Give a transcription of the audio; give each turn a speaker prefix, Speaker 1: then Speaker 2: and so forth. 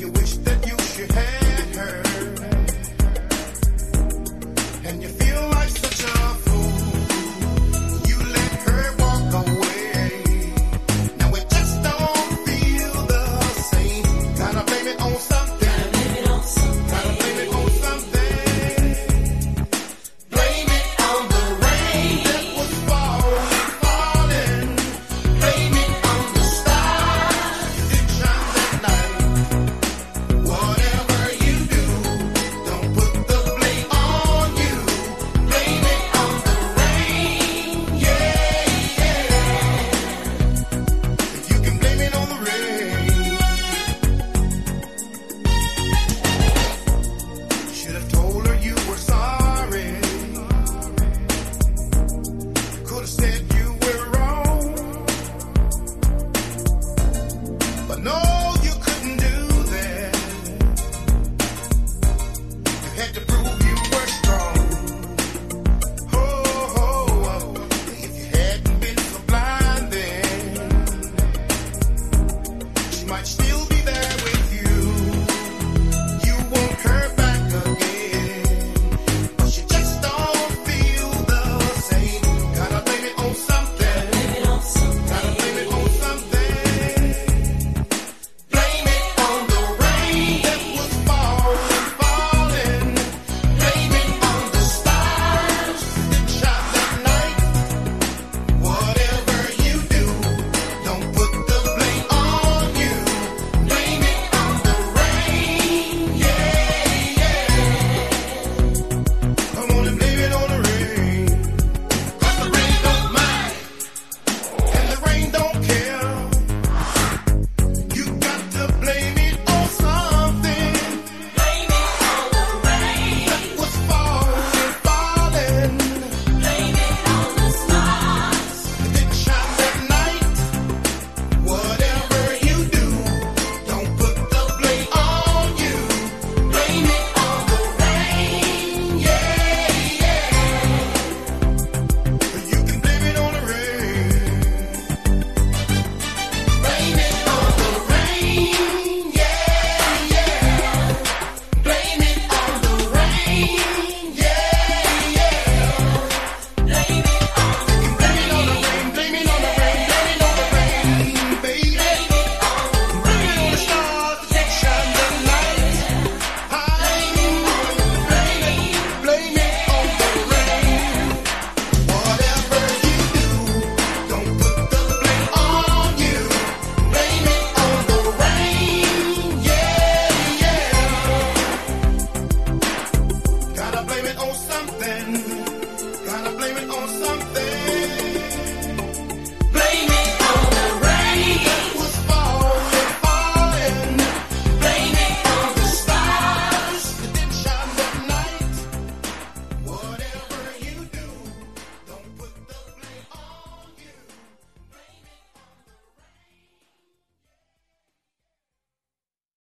Speaker 1: you wish that fight still